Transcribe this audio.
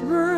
whisper